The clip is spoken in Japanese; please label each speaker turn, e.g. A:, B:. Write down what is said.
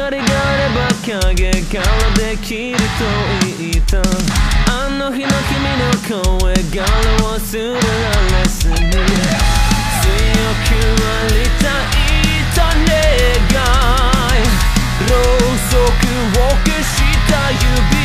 A: 光があれば影からできると言ったあの日の君の声が忘れられずに強くありたいと願いろうそくを消した指